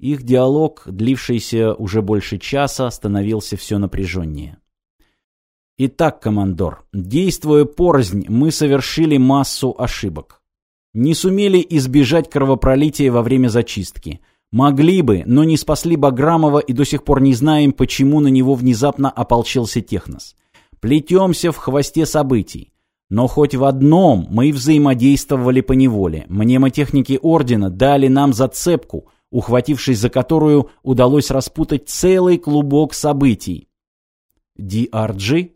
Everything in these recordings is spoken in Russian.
Их диалог, длившийся уже больше часа, становился все напряженнее. Итак, командор, действуя порознь, мы совершили массу ошибок. Не сумели избежать кровопролития во время зачистки. Могли бы, но не спасли Баграмова и до сих пор не знаем, почему на него внезапно ополчился Технос. Плетемся в хвосте событий. Но хоть в одном мы взаимодействовали по неволе. Мнемотехники Ордена дали нам зацепку, ухватившись за которую удалось распутать целый клубок событий. «DRG?»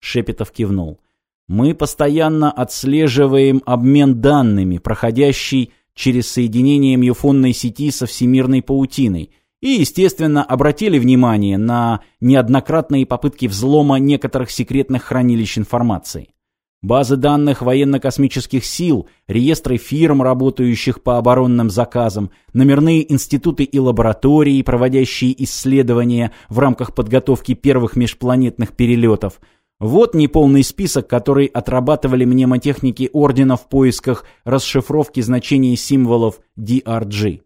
Шепетов кивнул. Мы постоянно отслеживаем обмен данными, проходящий через соединение мюфонной сети со всемирной паутиной, и, естественно, обратили внимание на неоднократные попытки взлома некоторых секретных хранилищ информации. Базы данных военно-космических сил, реестры фирм, работающих по оборонным заказам, номерные институты и лаборатории, проводящие исследования в рамках подготовки первых межпланетных перелетов – вот неполный список, который отрабатывали мнемотехники Ордена в поисках расшифровки значений символов DRG.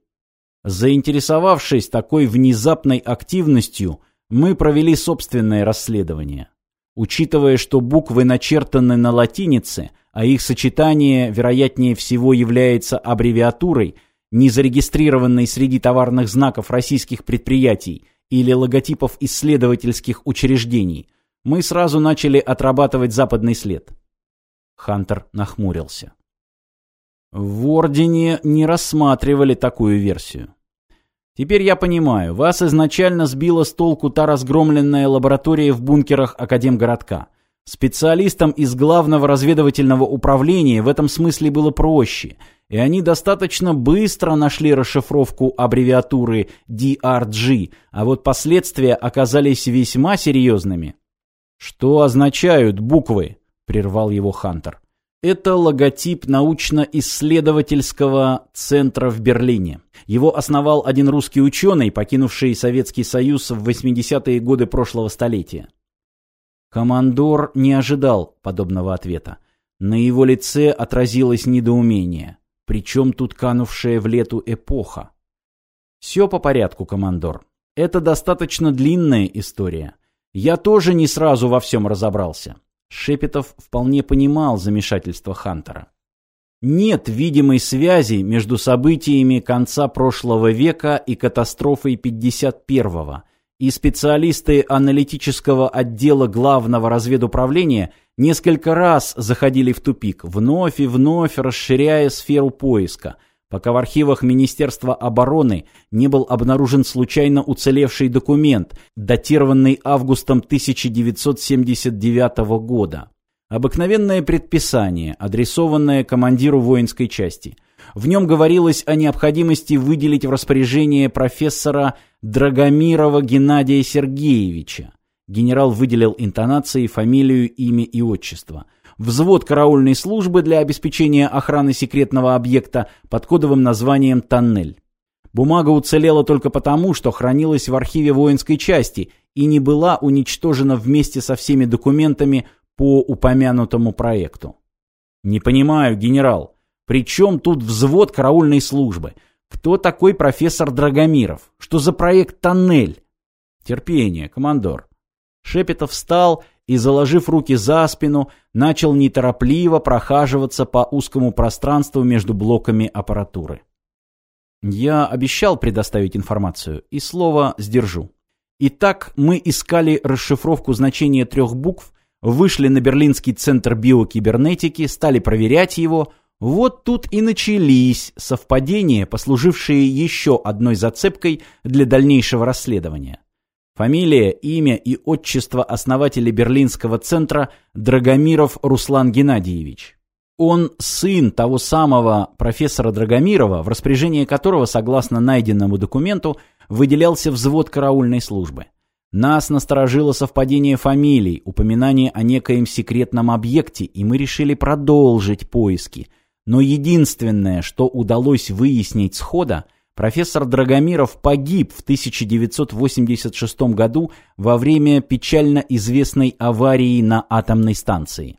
Заинтересовавшись такой внезапной активностью, мы провели собственное расследование. Учитывая, что буквы начертаны на латинице, а их сочетание, вероятнее всего, является аббревиатурой, не зарегистрированной среди товарных знаков российских предприятий или логотипов исследовательских учреждений – мы сразу начали отрабатывать западный след. Хантер нахмурился. В Ордене не рассматривали такую версию. Теперь я понимаю, вас изначально сбила с толку та разгромленная лаборатория в бункерах Академгородка. Специалистам из главного разведывательного управления в этом смысле было проще, и они достаточно быстро нашли расшифровку аббревиатуры DRG, а вот последствия оказались весьма серьезными. «Что означают буквы?» — прервал его Хантер. Это логотип научно-исследовательского центра в Берлине. Его основал один русский ученый, покинувший Советский Союз в 80-е годы прошлого столетия. Командор не ожидал подобного ответа. На его лице отразилось недоумение. Причем тут канувшая в лету эпоха. Все по порядку, командор. Это достаточно длинная история. Я тоже не сразу во всем разобрался. Шепетов вполне понимал замешательство Хантера. Нет видимой связи между событиями конца прошлого века и катастрофой 51-го, и специалисты аналитического отдела главного разведуправления несколько раз заходили в тупик, вновь и вновь расширяя сферу поиска – пока в архивах Министерства обороны не был обнаружен случайно уцелевший документ, датированный августом 1979 года. Обыкновенное предписание, адресованное командиру воинской части. В нем говорилось о необходимости выделить в распоряжение профессора Драгомирова Геннадия Сергеевича. Генерал выделил интонации, фамилию, имя и отчество – взвод караульной службы для обеспечения охраны секретного объекта под кодовым названием «Тоннель». Бумага уцелела только потому, что хранилась в архиве воинской части и не была уничтожена вместе со всеми документами по упомянутому проекту. «Не понимаю, генерал, при чем тут взвод караульной службы? Кто такой профессор Драгомиров? Что за проект «Тоннель»?» «Терпение, командор». Шепетов встал и, заложив руки за спину, начал неторопливо прохаживаться по узкому пространству между блоками аппаратуры. Я обещал предоставить информацию, и слово сдержу. Итак, мы искали расшифровку значения трех букв, вышли на Берлинский центр биокибернетики, стали проверять его. Вот тут и начались совпадения, послужившие еще одной зацепкой для дальнейшего расследования. Фамилия, имя и отчество основателя Берлинского центра Драгомиров Руслан Геннадьевич. Он сын того самого профессора Драгомирова, в распоряжении которого, согласно найденному документу, выделялся взвод караульной службы. Нас насторожило совпадение фамилий, упоминание о некоем секретном объекте, и мы решили продолжить поиски. Но единственное, что удалось выяснить схода – Профессор Драгомиров погиб в 1986 году во время печально известной аварии на атомной станции.